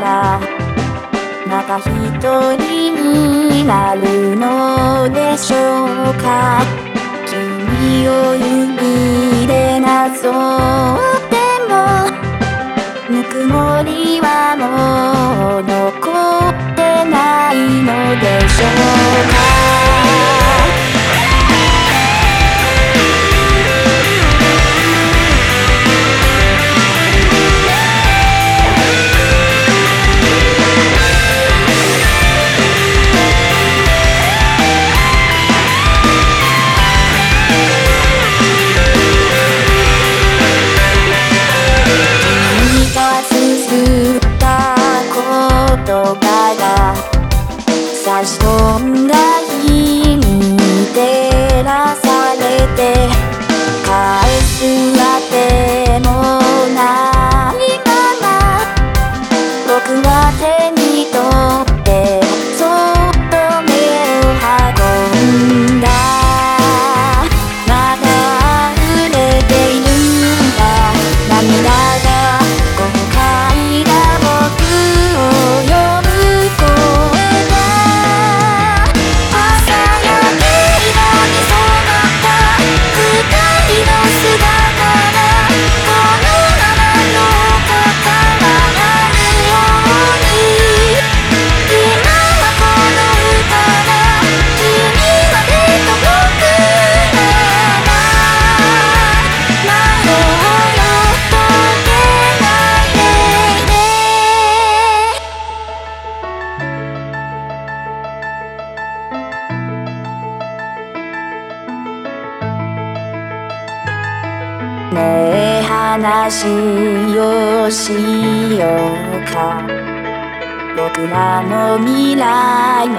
らまた一人になるのでしょうか？君を指でなぞねえ話をしようか。僕らの未来の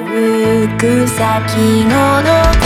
行く先のどこ